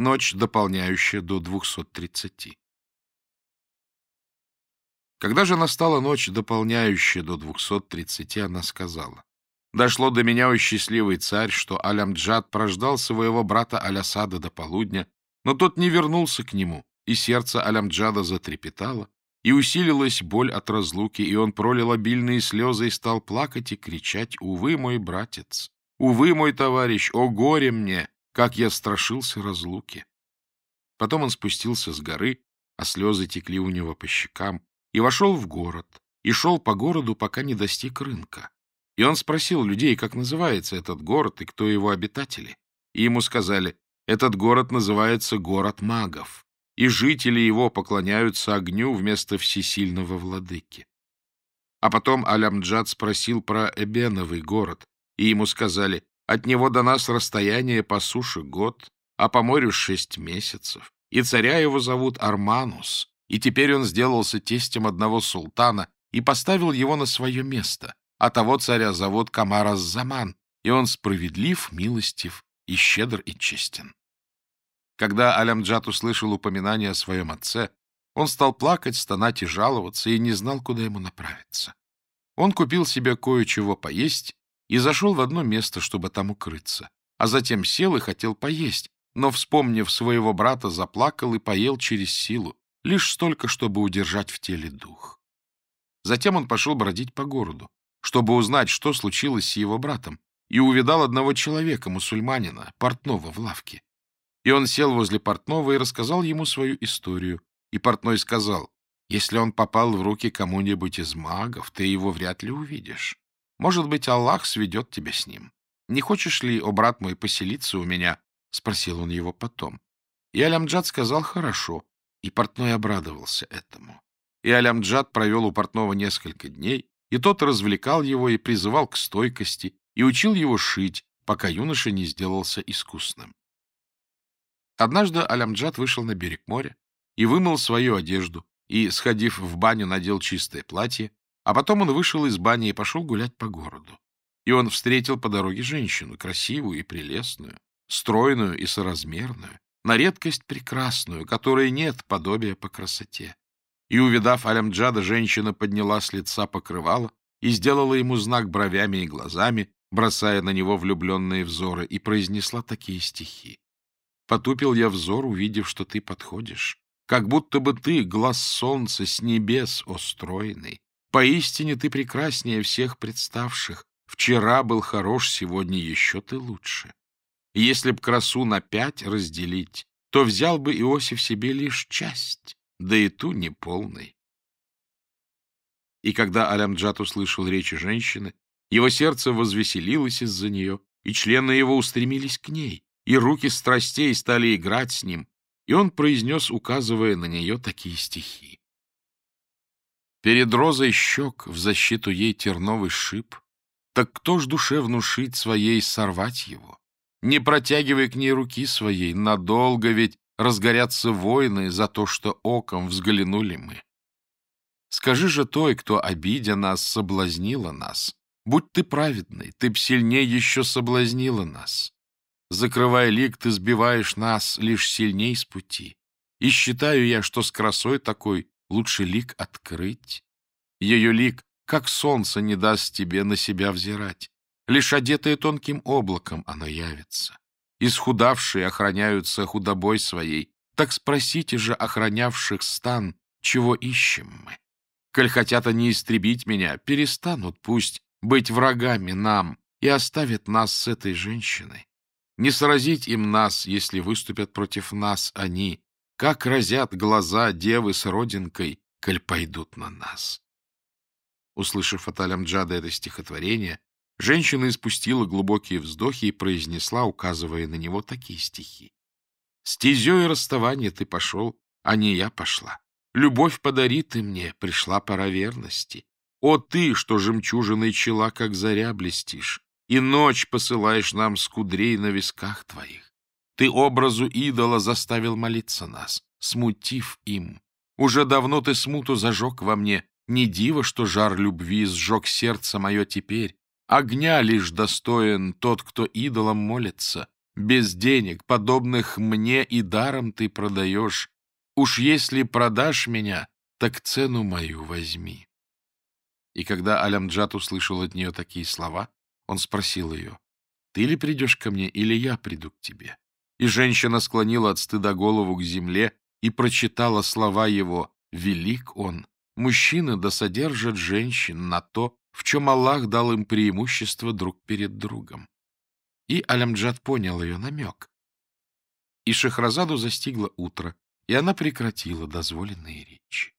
Ночь, дополняющая до 230. Когда же настала ночь, дополняющая до 230, она сказала, «Дошло до меня, о счастливый царь, что Алямджад прождал своего брата Алясада до полудня, но тот не вернулся к нему, и сердце Алямджада затрепетало, и усилилась боль от разлуки, и он пролил обильные слезы и стал плакать и кричать «Увы, мой братец! Увы, мой товарищ! О горе мне! Как я страшился разлуки! Потом он спустился с горы, а слезы текли у него по щекам, и вошел в город, и шел по городу, пока не достиг рынка. И он спросил людей, как называется этот город и кто его обитатели. И ему сказали, этот город называется город магов, и жители его поклоняются огню вместо всесильного владыки. А потом Алямджад спросил про Эбеновый город, и ему сказали, от него до нас расстояние по суше год, а по морю шесть месяцев. И царя его зовут Арманус, и теперь он сделался тестем одного султана и поставил его на свое место, а того царя зовут Камарас Заман, и он справедлив, милостив и щедр и честен. Когда Алямджат услышал упоминание о своем отце, он стал плакать, стонать и жаловаться, и не знал, куда ему направиться. Он купил себе кое-чего поесть и зашел в одно место, чтобы там укрыться, а затем сел и хотел поесть, но, вспомнив своего брата, заплакал и поел через силу, лишь столько, чтобы удержать в теле дух. Затем он пошел бродить по городу, чтобы узнать, что случилось с его братом, и увидал одного человека, мусульманина, портного в лавке. И он сел возле портного и рассказал ему свою историю. И портной сказал, «Если он попал в руки кому-нибудь из магов, ты его вряд ли увидишь. Может быть, Аллах сведет тебя с ним. Не хочешь ли, о брат мой, поселиться у меня?» — спросил он его потом. И Алямджад сказал «хорошо», и портной обрадовался этому. И Алямджад провел у портного несколько дней, и тот развлекал его и призывал к стойкости, и учил его шить, пока юноша не сделался искусным. Однажды Алямджад вышел на берег моря и вымыл свою одежду, и, сходив в баню, надел чистое платье, а потом он вышел из бани и пошел гулять по городу. И он встретил по дороге женщину, красивую и прелестную, стройную и соразмерную, на редкость прекрасную, которой нет подобия по красоте. И, увидав Алямджада, женщина подняла с лица покрывало и сделала ему знак бровями и глазами, бросая на него влюбленные взоры, и произнесла такие стихи. «Потупил я взор, увидев, что ты подходишь, как будто бы ты — глаз солнца с небес, остроенный." Поистине ты прекраснее всех представших. Вчера был хорош, сегодня еще ты лучше. Если б красу на пять разделить, то взял бы Иосиф себе лишь часть, да и ту неполной. И когда Алямджат услышал речи женщины, его сердце возвеселилось из-за нее, и члены его устремились к ней, и руки страстей стали играть с ним, и он произнес, указывая на нее такие стихи. Перед розой щек в защиту ей терновый шип. Так кто ж душе внушить своей сорвать его? Не протягивай к ней руки своей, надолго ведь разгорятся войны за то, что оком взглянули мы. Скажи же той, кто, обидя нас, соблазнила нас. Будь ты праведный, ты б сильнее еще соблазнила нас. Закрывая лик, ты сбиваешь нас лишь сильней с пути. И считаю я, что с красой такой Лучше лик открыть. Ее лик, как солнце, не даст тебе на себя взирать. Лишь одетая тонким облаком она явится. Исхудавшие охраняются худобой своей. Так спросите же охранявших стан, чего ищем мы. Коль хотят они истребить меня, перестанут пусть быть врагами нам и оставят нас с этой женщиной. Не сразить им нас, если выступят против нас они, как разят глаза девы с родинкой, коль пойдут на нас. Услышав от Алямджада это стихотворение, женщина испустила глубокие вздохи и произнесла, указывая на него такие стихи. «Стезей расставания ты пошел, а не я пошла. Любовь подари ты мне, пришла пора верности. О ты, что жемчужиной чела, как заря блестишь, и ночь посылаешь нам с кудрей на висках твоих. Ты образу идола заставил молиться нас, смутив им. Уже давно ты смуту зажег во мне. Не диво, что жар любви сжег сердце мое теперь. Огня лишь достоин тот, кто идолом молится. Без денег, подобных мне и даром ты продаешь. Уж если продашь меня, так цену мою возьми. И когда Алямджат услышал от нее такие слова, он спросил ее, «Ты ли придешь ко мне, или я приду к тебе?» и женщина склонила от стыда голову к земле и прочитала слова его «Велик он! Мужчины досодержат женщин на то, в чем Аллах дал им преимущество друг перед другом». И Алямджад понял ее намек. И Шахразаду застигло утро, и она прекратила дозволенные речи.